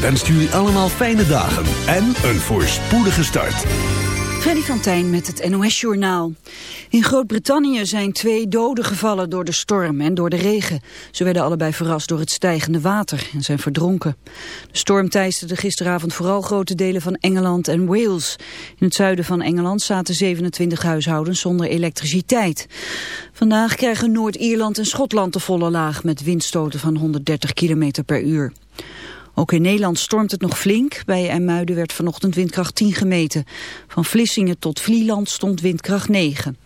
wenst jullie allemaal fijne dagen en een voorspoedige start. Freddy van Tijn met het NOS-journaal. In Groot-Brittannië zijn twee doden gevallen door de storm en door de regen. Ze werden allebei verrast door het stijgende water en zijn verdronken. De storm teisterde gisteravond vooral grote delen van Engeland en Wales. In het zuiden van Engeland zaten 27 huishoudens zonder elektriciteit. Vandaag krijgen Noord-Ierland en Schotland de volle laag met windstoten van 130 km per uur. Ook in Nederland stormt het nog flink. Bij IJmuiden werd vanochtend windkracht 10 gemeten. Van Vlissingen tot Vlieland stond windkracht 9.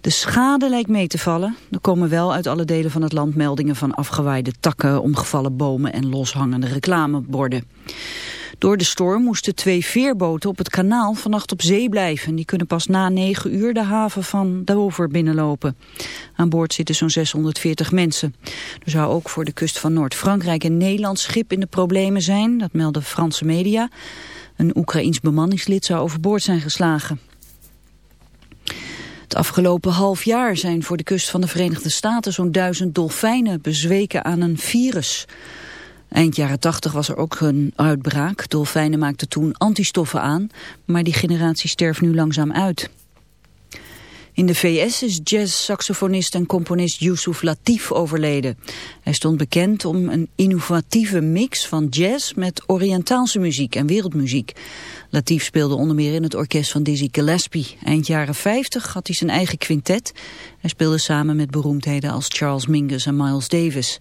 De schade lijkt mee te vallen. Er komen wel uit alle delen van het land meldingen van afgewaaide takken, omgevallen bomen en loshangende reclameborden. Door de storm moesten twee veerboten op het kanaal vannacht op zee blijven. Die kunnen pas na negen uur de haven van Dover binnenlopen. Aan boord zitten zo'n 640 mensen. Er zou ook voor de kust van Noord-Frankrijk een Nederlands schip in de problemen zijn. Dat melden Franse media. Een Oekraïns bemanningslid zou overboord zijn geslagen. Het afgelopen half jaar zijn voor de kust van de Verenigde Staten zo'n duizend dolfijnen bezweken aan een virus. Eind jaren 80 was er ook een uitbraak. Dolfijnen maakten toen antistoffen aan, maar die generatie sterft nu langzaam uit. In de VS is jazz-saxofonist en componist Yusuf Latif overleden. Hij stond bekend om een innovatieve mix van jazz met Oriëntaalse muziek en wereldmuziek. Latif speelde onder meer in het orkest van Dizzy Gillespie. Eind jaren 50 had hij zijn eigen quintet. Hij speelde samen met beroemdheden als Charles Mingus en Miles Davis.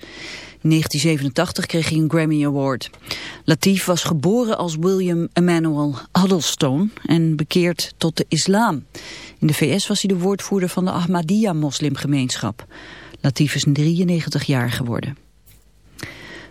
In 1987 kreeg hij een Grammy Award. Latif was geboren als William Emanuel Huddlestone en bekeerd tot de islam. In de VS was hij de woordvoerder van de Ahmadiyya-moslimgemeenschap. Latif is 93 jaar geworden.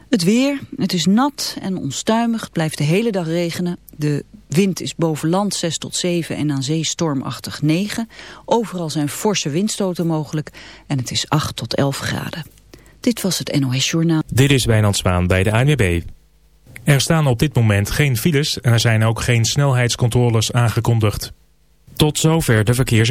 Het weer, het is nat en onstuimig, het blijft de hele dag regenen. De wind is boven land 6 tot 7 en aan zee stormachtig 9. Overal zijn forse windstoten mogelijk en het is 8 tot 11 graden. Dit was het NOS Journaal. Dit is Wijnand Zwaan bij de ANWB. Er staan op dit moment geen files en er zijn ook geen snelheidscontroles aangekondigd. Tot zover de verkeers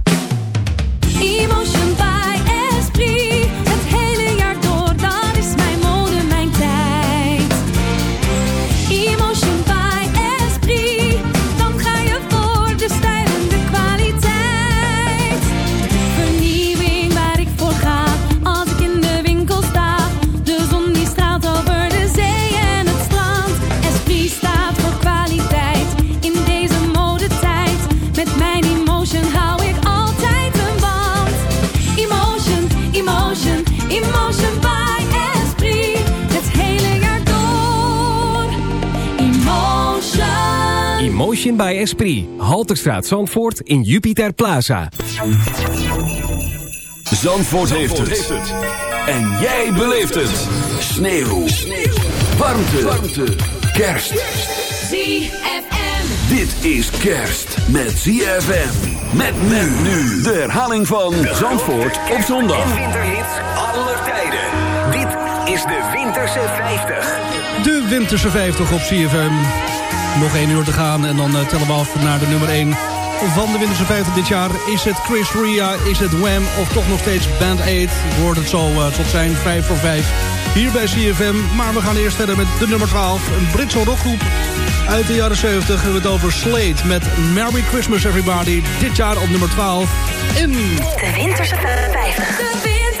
By Esprit. Halterstraat Zandvoort in Jupiter Plaza. Zandvoort, heeft, het. En jij beleeft het. Sneeuw. Warmte. Warmte. Kerst. ZFM. Dit is kerst met ZFM. Met men nu. De herhaling van Zandvoort op zondag. winterhits aller tijden. Dit is de Winterse 50. De Winterse 50 op CFM. Nog één uur te gaan en dan eh, tellen we af naar de nummer 1 van de Winterse 50 dit jaar. Is het Chris Ria, is het Wham of toch nog steeds Band 8? Ik hoor het zo uh, tot zijn 5 voor 5 hier bij CFM. Maar we gaan eerst verder met de nummer 12. Een Britse rockgroep uit de jaren 70. We hebben het over Slade met Merry Christmas Everybody. Dit jaar op nummer 12 in... De Winterse 50. De Winterse 50.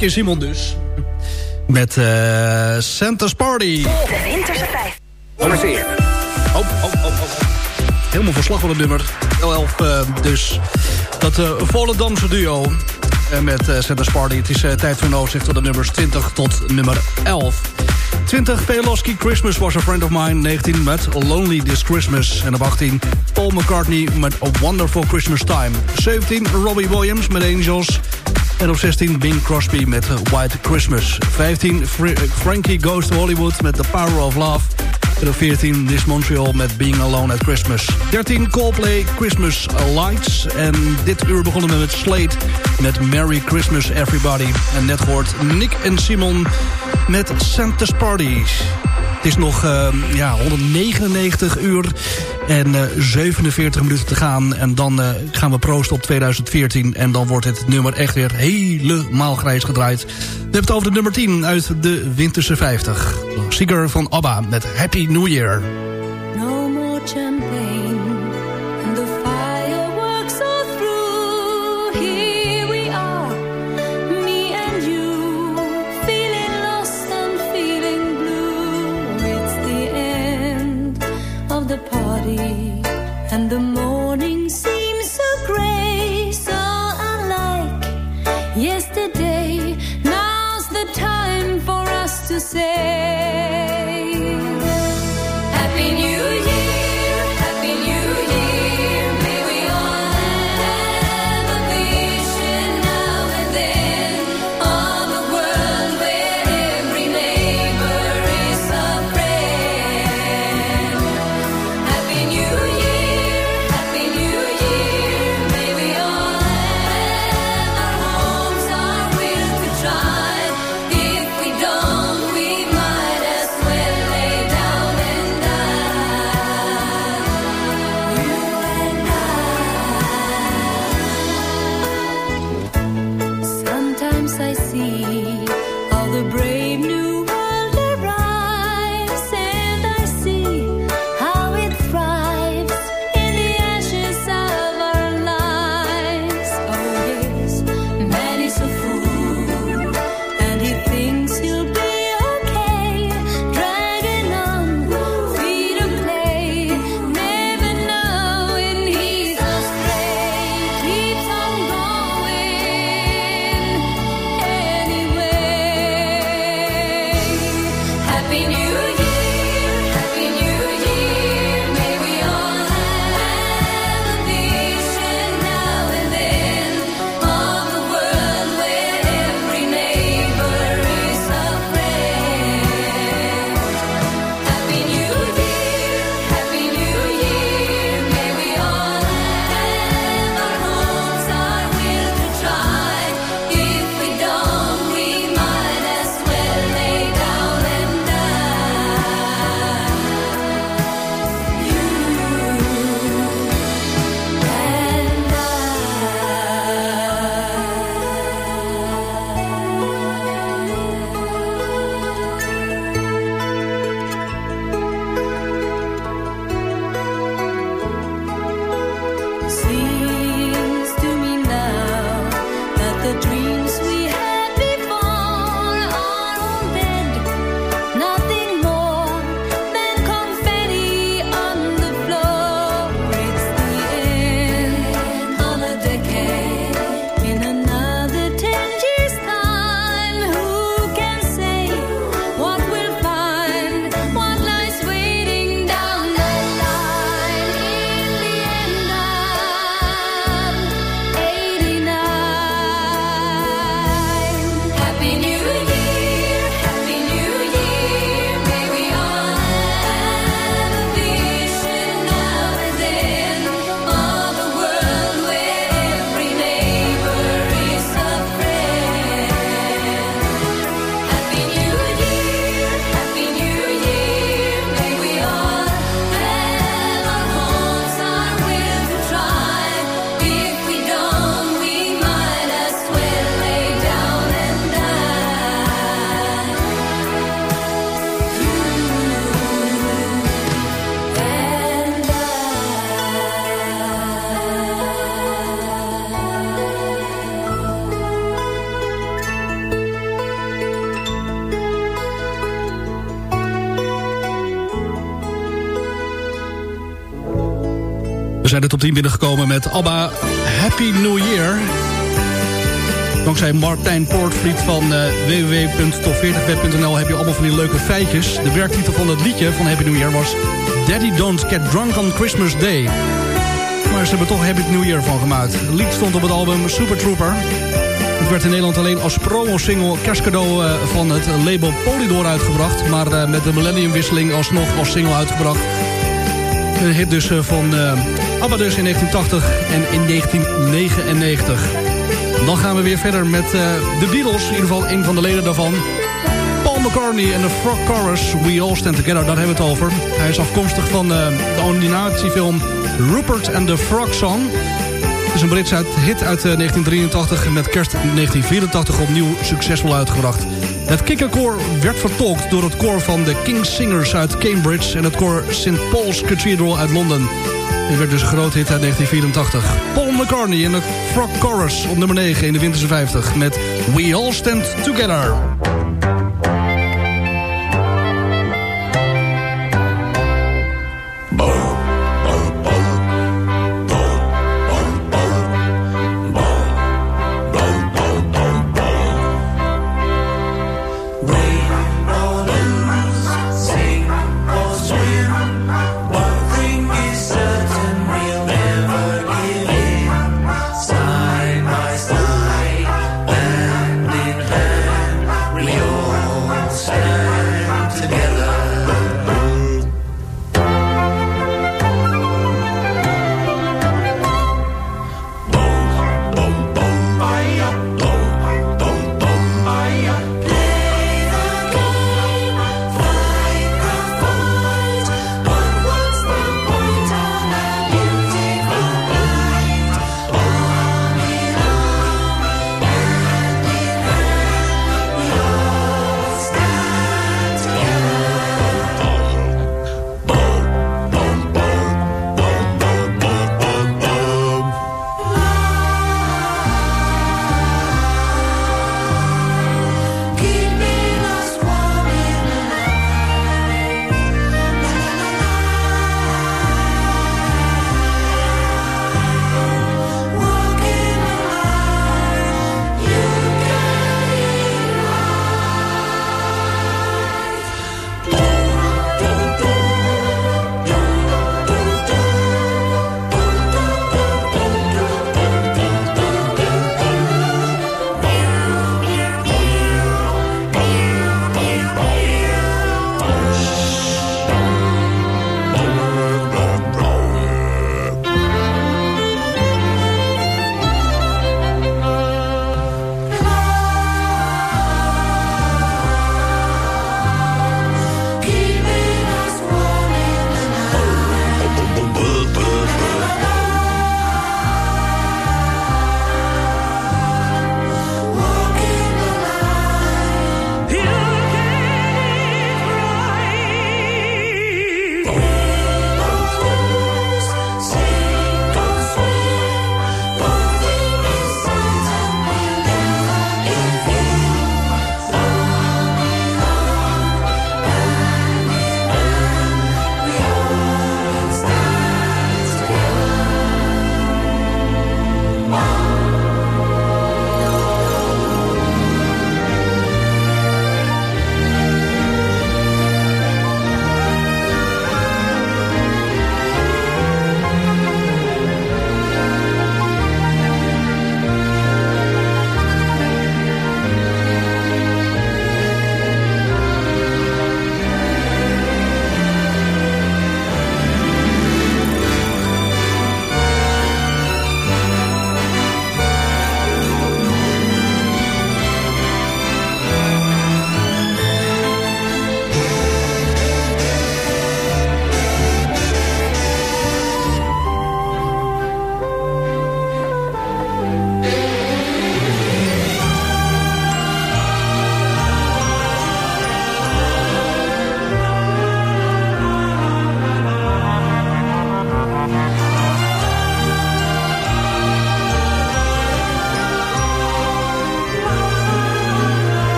Nick en Simon dus. Met eh Santa's Party. De Winterse 5. Nummer 4. Oh, oh, oh, oh. Helemaal verslag van het nummer. L11 eh, dus. Dat eh Volendamse duo eh, met eh Santa's Party. Het is eh, tijd voor een overzicht van de nummers 20 tot nummer 11. 20 Peloski Christmas was a friend of mine. 19 met Lonely This Christmas. En op 18 Paul McCartney met A Wonderful Christmas Time. 17 Robbie Williams met Angels. En op 16 Bing Crosby met White Christmas. 15 Fr- Frankie Goes to Hollywood met The Power of Love. En op 14 This Montreal met Being Alone at Christmas. 13 Coldplay Christmas Lights. En dit uur begonnen we met Slate met Merry Christmas Everybody. En net gehoord Nick en Simon met Santa's Parties. Het is nog eh, ja, 199 uur en eh, 47 minuten te gaan. En dan eh, gaan we proosten op 2014. En dan wordt het nummer echt weer helemaal grijs gedraaid. We hebben het over de nummer 10 uit de Winterse 50. Zieger van ABBA met Happy New Year. No more say. be new. Zijn de top 10 binnengekomen met ABBA Happy New Year. Dankzij Martijn Poortvliet van uh, www.top40web.nl heb je allemaal van die leuke feitjes. De werktitel van het liedje van Happy New Year was... Daddy Don't Get Drunk on Christmas Day. Maar ze hebben toch Happy New Year van gemaakt. Het lied stond op het album Super Trooper. Het werd in Nederland alleen als promo-single kerstcadeau uh, van het label Polydor uitgebracht. Maar uh, met de millenniumwisseling alsnog als single uitgebracht. Een hit dus van ABBA dus in 1980 en in 1999. Dan gaan we weer verder met uh, de Beatles. In ieder geval een van de leden daarvan. Paul McCartney en de Frog Chorus. We All Stand Together, daar hebben we het over. Hij is afkomstig van uh, de animatiefilm Rupert and the Frog Song. Het is een Britse hit uit uh, 1983 met kerst 1984 opnieuw succesvol uitgebracht. Het kikkerkoor werd vertolkt door het koor van de King's Singers uit Cambridge... en het koor St. Paul's Cathedral uit Londen. Dit werd dus groot hit uit 1984. Paul McCartney en de Frog Chorus op nummer 9 in de Winterse 50 met We All Stand Together.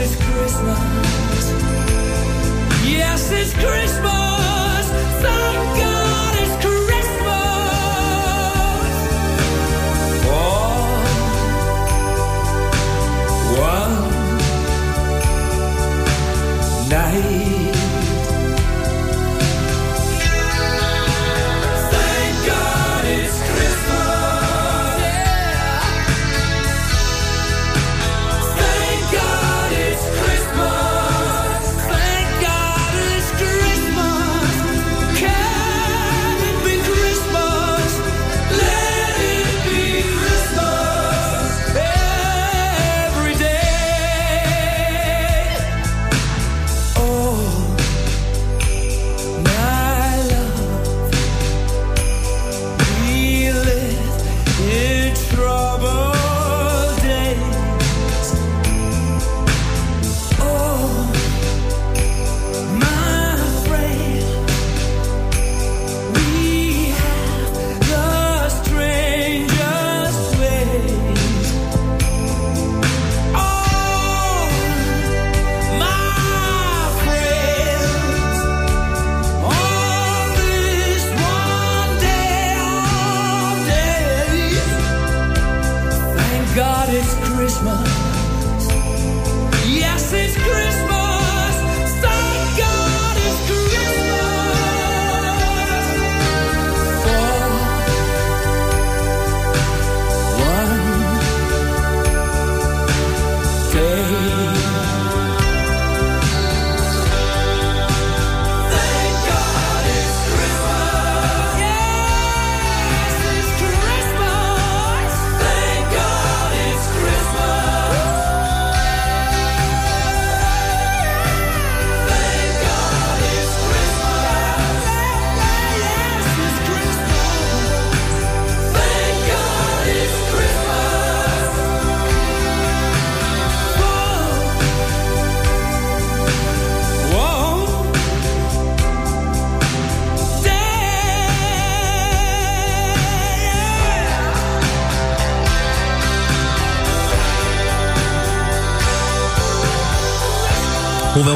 Yes, it's Christmas. Yes, it's Christmas.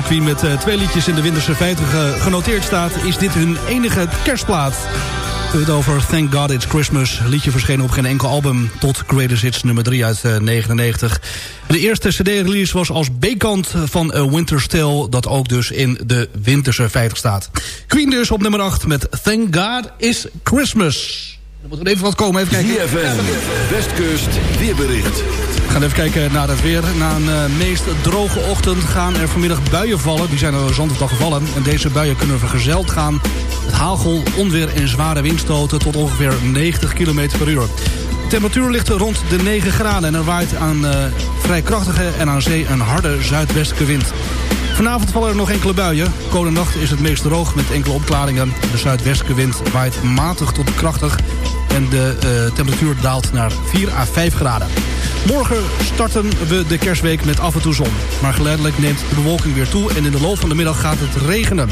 Queen met eh, twee liedjes in de Winterse 50 eh, genoteerd staat... is dit hun enige kerstplaat. Het over Thank God It's Christmas. Liedje verschenen op geen enkel album tot Greatest Hits nummer 3 uit eh, 99. De eerste cd-release was als B-kant van A Winter's Tale... dat ook dus in de Winterse 50 staat. Queen dus op nummer 8 met Thank God It's Christmas. Er moet er even wat komen, even kijken. ZFM, Westkust, weerbericht. We gaan even kijken naar het weer. Na een eh, meest droge ochtend gaan er vanmiddag buien vallen. Die zijn er zondag al gevallen. En deze buien kunnen vergezeld gaan met hagel, onweer en zware windstoten... tot ongeveer 90 km per uur. De temperatuur ligt rond de 9 graden en er waait aan eh, vrij krachtige en aan zee een harde zuidwestelijke wind. Vanavond vallen er nog enkele buien. Komende nacht is het meest droog met enkele opklaringen. De zuidwestelijke wind waait matig tot krachtig en de eh, temperatuur daalt naar 4 à 5 graden. Morgen starten we de kerstweek met af en toe zon. Maar geleidelijk neemt de bewolking weer toe en in de loop van de middag gaat het regenen.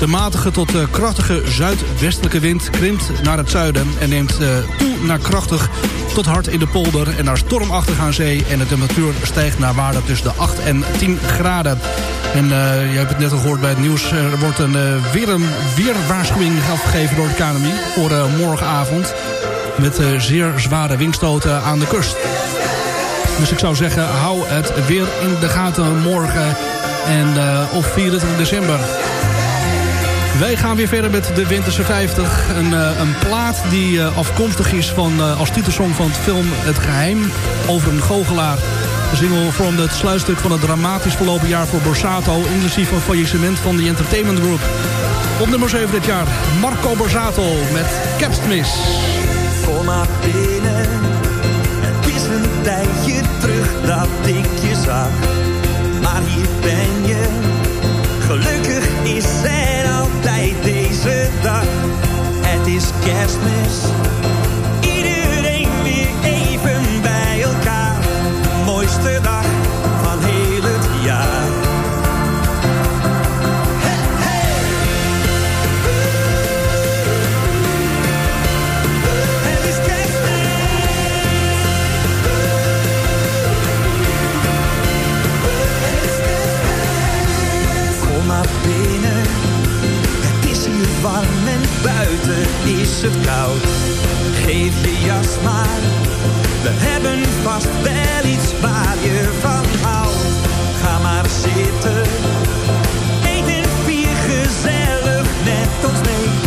De matige tot eh, krachtige zuidwestelijke wind krimpt naar het zuiden... en neemt eh, toe naar krachtig tot hard in de polder en naar stormachtig aan zee... en de temperatuur stijgt naar waarde tussen de 8 en 10 graden. En uh, je hebt het net al gehoord bij het nieuws. Er wordt een, uh, weer een weerwaarschuwing afgegeven door het KNMI voor morgenavond. Met zeer zware windstoten aan de kust. Dus ik zou zeggen, hou het weer in de gaten morgen en op 24 december. Wij gaan weer verder met de Winterse 50. Een, uh, een plaat die uh, afkomstig is van, uh, als titelsong van het film Het Geheim over een goochelaar. De single vormde het sluitstuk van het dramatisch verlopen jaar voor Borsato... inclusief een faillissement van de Entertainment Group. Op nummer 7 dit jaar, Marco Borsato met Kerstmis. Kom maar binnen, het is een tijdje terug dat ik je zag. Maar hier ben je, gelukkig is er altijd deze dag. Het is kerstmis, iedereen weer even bij elkaar. Mooiste dag van heel warm en buiten is het koud. Geef je jas maar, we hebben vast wel iets waar je van houdt. Ga maar zitten, eet en vier gezellig net ons mee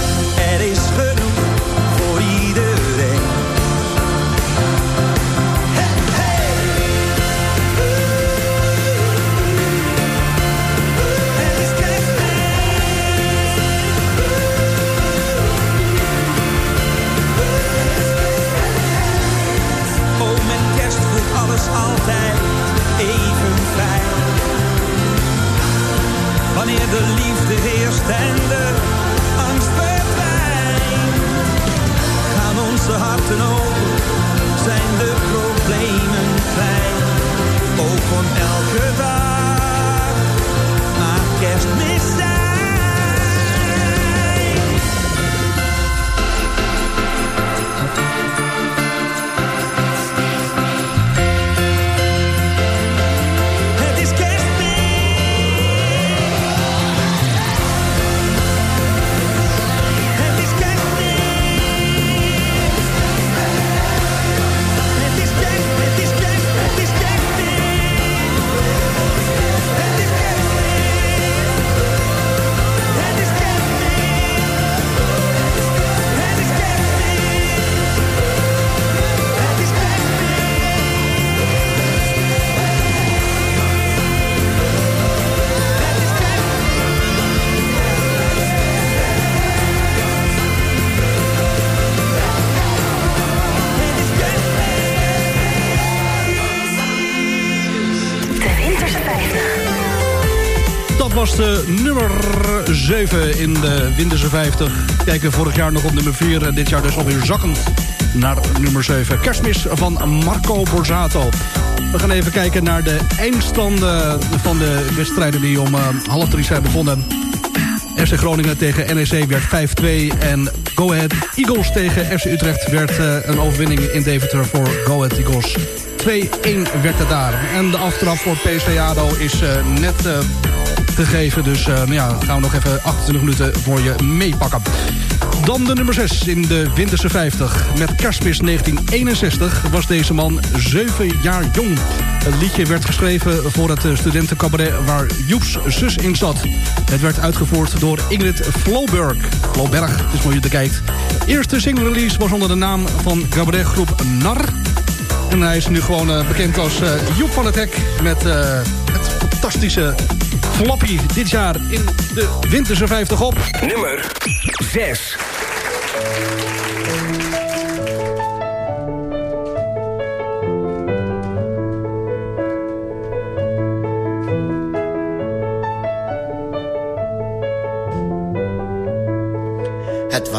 7 in de Winterse 50. Kijken vorig jaar nog op nummer 4 en dit jaar dus alweer zakkend naar nummer 7. Kerstmis van Marco Borsato. We gaan even kijken naar de eindstanden van de wedstrijden die om eh, half drie zijn begonnen. FC Groningen tegen NEC werd 5-2 en Go Ahead Eagles tegen FC Utrecht werd eh, een overwinning in Deventer voor Go Ahead Eagles. 2-1 werd het daar. En de aftrap voor PSV ADO is eh, net eh, gegeven. Dus nou ja, gaan we nog even 28 minuten voor je meepakken. Dan de nummer 6 in de Winterse 50. Met kerstmis 1961 was deze man 7 jaar jong. Het liedje werd geschreven voor het studentencabaret waar Joeps zus in zat. Het werd uitgevoerd door Ingrid Floberg. Floberg, het is mooi je te kijkt. Eerste single release was onder de naam van cabaretgroep Nar. En hij is nu gewoon eh, bekend als eh, Joep van het Hek... met eh, het fantastische Flappy dit jaar in de Winterse 50 op. Nummer 6.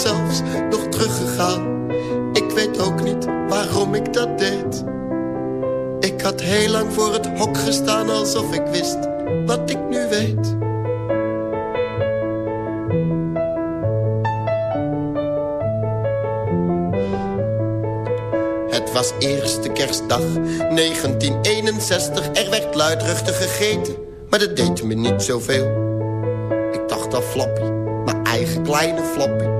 zelfs nog teruggegaan. Ik weet ook niet waarom ik dat deed. Ik had heel lang voor het hok gestaan alsof ik wist wat ik nu weet. was eerste kerstdag 1961. Er werd luidruchtig gegeten, maar dat deed me niet zoveel. Ik dacht aan Flappy, mijn eigen kleine Flappy.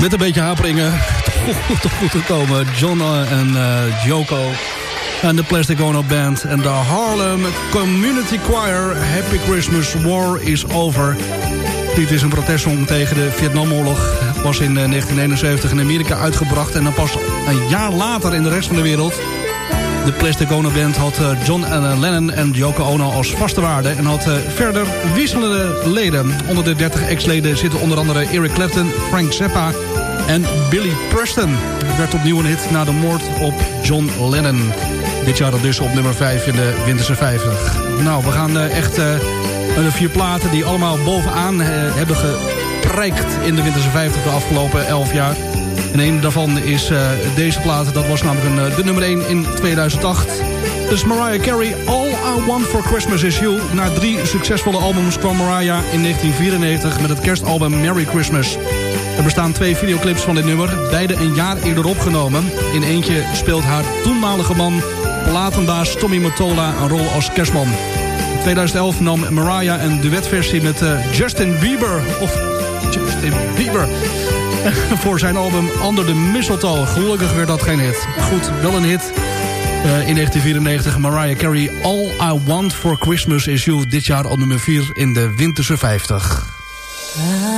Met een beetje haperingen toch goed, gekomen. John eh, en eh, Joko en de Plastic Ono Band en de Harlem Community Choir. Happy Christmas, War is Over. Dit is een protestsong tegen de Vietnamoorlog. Was in eh, 1971 in Amerika uitgebracht en dan pas een jaar later in de rest van de wereld. De Plastic Ono Band had eh, John Lennon en Yoko Ono als vaste waarde... en had eh, verder wisselende leden. Onder de 30 ex-leden zitten onder andere Eric Clapton, Frank Zappa en Billy Preston. Het werd opnieuw een hit na de moord op John Lennon. Dit jaar dus op nummer 5 in de Winterse 50. Nou, we gaan eh, echt de vier platen die allemaal bovenaan hebben geprijkt... in de Winterse 50 de afgelopen 11 jaar... En een daarvan is uh, deze plaat. Dat was namelijk een, uh, de nummer 1 in 2008. Dus Mariah Carey, All I Want For Christmas Is You. Na drie succesvolle albums kwam Mariah in 1994 met het kerstalbum Merry Christmas. Er bestaan twee videoclips van dit nummer, beide een jaar eerder opgenomen. In eentje speelt haar toenmalige man, platenbaas Tommy Mottola, een rol als kerstman. In 2011 nam Mariah een duetversie met uh, Justin Bieber, of Justin Bieber voor zijn album Under the Mistletoe. Gelukkig werd dat geen hit. Goed, wel een hit. Uh, in 1994 Mariah Carey All I Want For Christmas Is You. Dit jaar al nummer 4 in de Winterse 50. Don't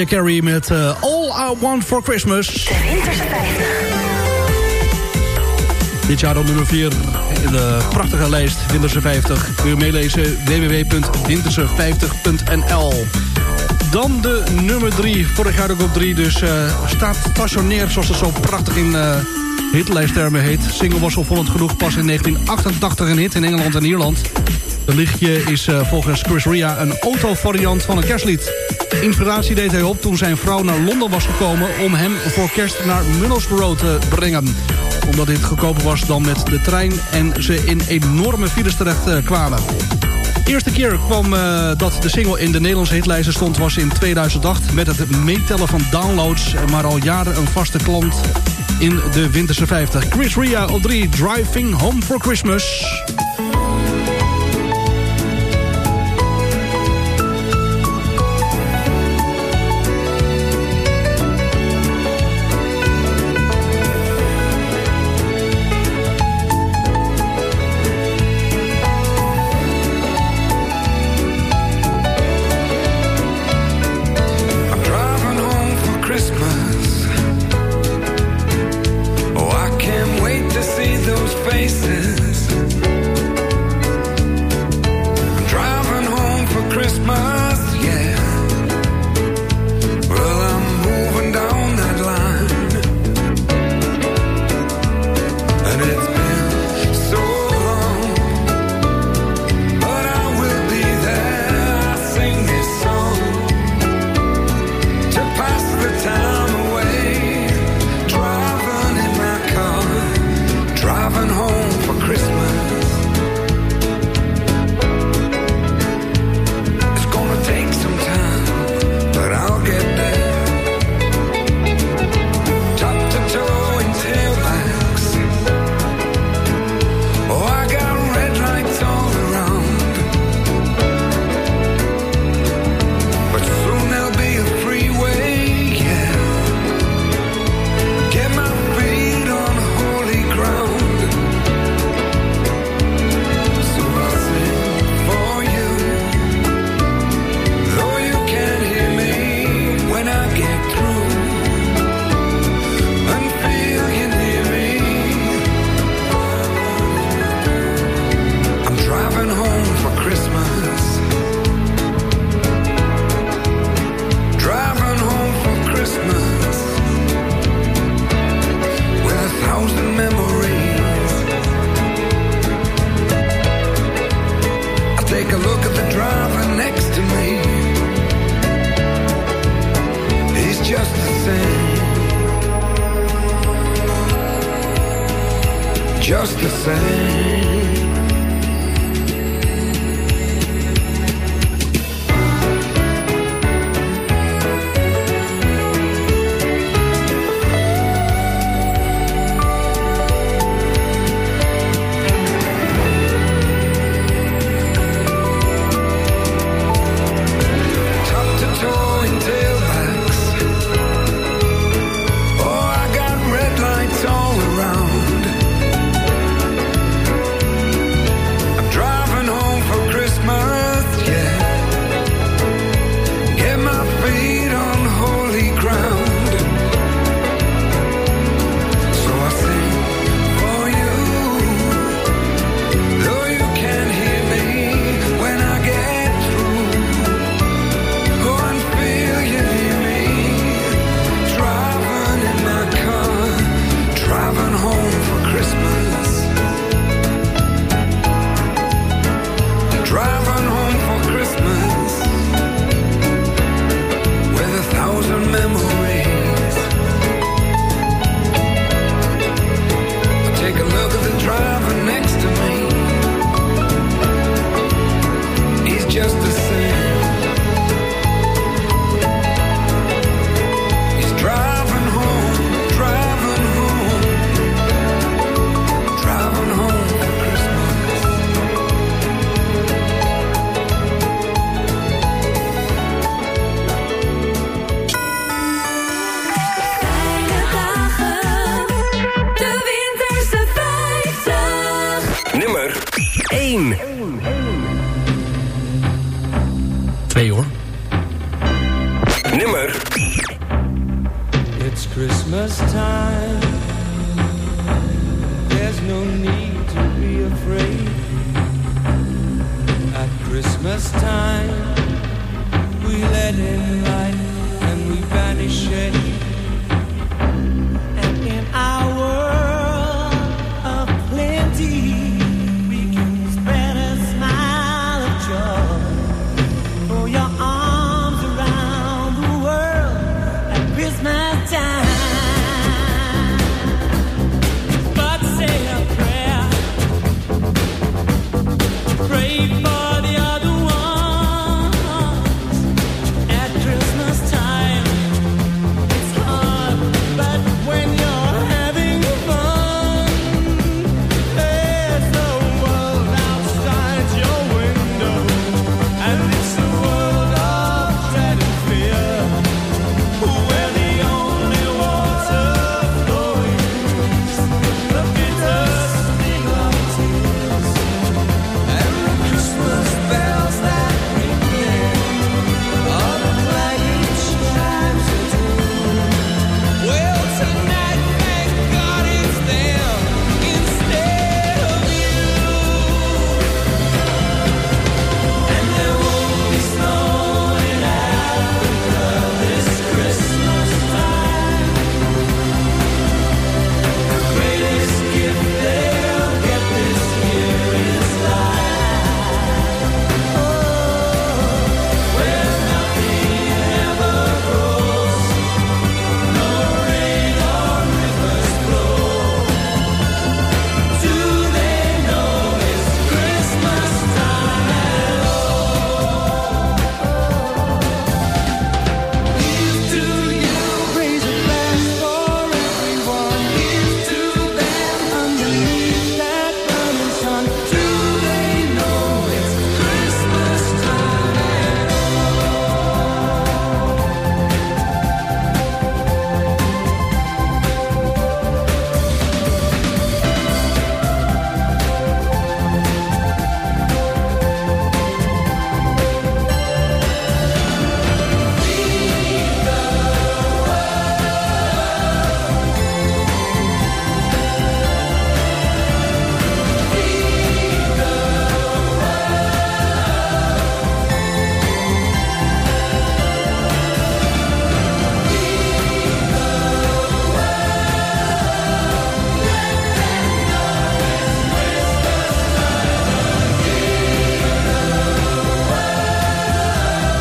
Mariah Carey met eh, All I Want For Christmas. De Winterse 50. Dit jaar op nummer 4 in de prachtige lijst Winterse 50. Kun je meelezen www.winterse50.nl Dan de nummer 3. Vorig jaar ook op 3, dus eh, staat stationair zoals het zo prachtig in uh, hitlijsttermen heet. Single was opvallend genoeg pas in 1988 een hit in Engeland en Ierland. De lichtje is uh, volgens Chris Ria een autovariant van een kerstlied. Inspiratie deed hij op toen zijn vrouw naar Londen was gekomen... om hem voor kerst naar Middlesbrough te brengen. Omdat dit goedkoper was dan met de trein... en ze in enorme files terecht uh, kwamen. De eerste keer kwam uh, dat de single in de Nederlandse hitlijsten stond... was in 2008 met het meetellen van downloads... maar al jaren een vaste klant in de Winterse 50. Chris Ria op 3, Driving Home for Christmas...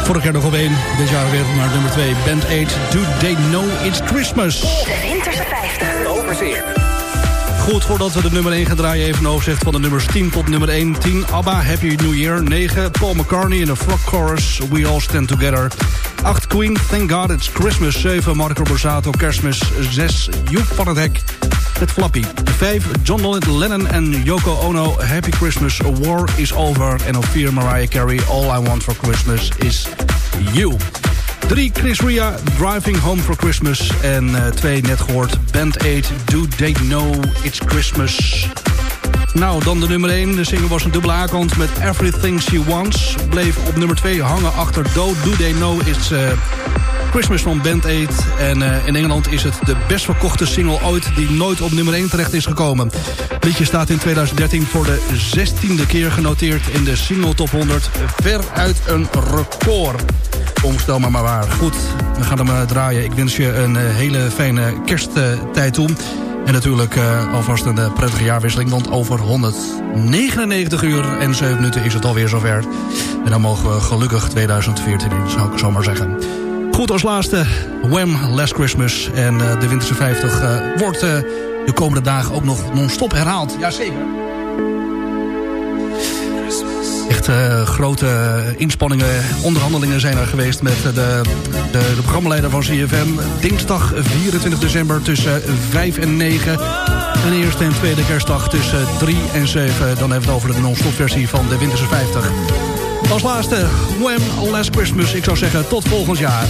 Vorig jaar nog op één, dit jaar weer naar nummer 2. Band 8, Do They Know It's Christmas? De Winterse 50. Overzeer. Goed, voordat we de nummer 1 gaan draaien, even een overzicht van de nummers 10 tot nummer 1. 10, ABBA, Happy New Year. 9, Paul McCartney in de Frog Chorus, We All Stand Together. 8, Queen, Thank God It's Christmas. 7, Marco Borsato, Kerstmis. 6, Joep van het Hek, met Flappy. 5, John Lennon en Yoko Ono, Happy Christmas, War Is Over. En op 4, Mariah Carey, All I Want For Christmas Is You. 3, Chris Ria, Driving Home for Christmas. En 2, net gehoord, Band 8, Do They Know It's Christmas. Nou, dan de nummer 1. De single was een dubbele A-kant met Everything She Wants. Bleef op nummer 2 hangen achter Do, Do They Know It's eh, Christmas van Band 8. En eh, in Engeland is het de best verkochte single ooit... die nooit op nummer 1 terecht is gekomen. Het liedje staat in 2013 voor de 16e keer genoteerd... in de single top 100. Veruit een record. Omstel maar maar waar. Goed, we gaan hem eh, draaien. Ik wens je een eh, hele fijne kersttijd toe. En natuurlijk alvast een prettige jaarwisseling. Want over 199 uur en 7 minuten is het alweer zover. En dan mogen we gelukkig 2014 in, zou ik zo maar zeggen. Goed, als laatste Wham! Last Christmas. En eh, de Winterse 50 eh, wordt eh, de komende dagen ook nog non-stop herhaald. Jazeker. Echt grote inspanningen, onderhandelingen zijn er geweest... met de, de, de van CFM. Dinsdag 24 december tussen 5 en 9. En eerste en tweede kerstdag tussen 3 en 7. Dan hebben we het over de non-stop versie van de Winterse 50. Als laatste, Wham! Last Christmas. Ik zou zeggen, tot volgend jaar.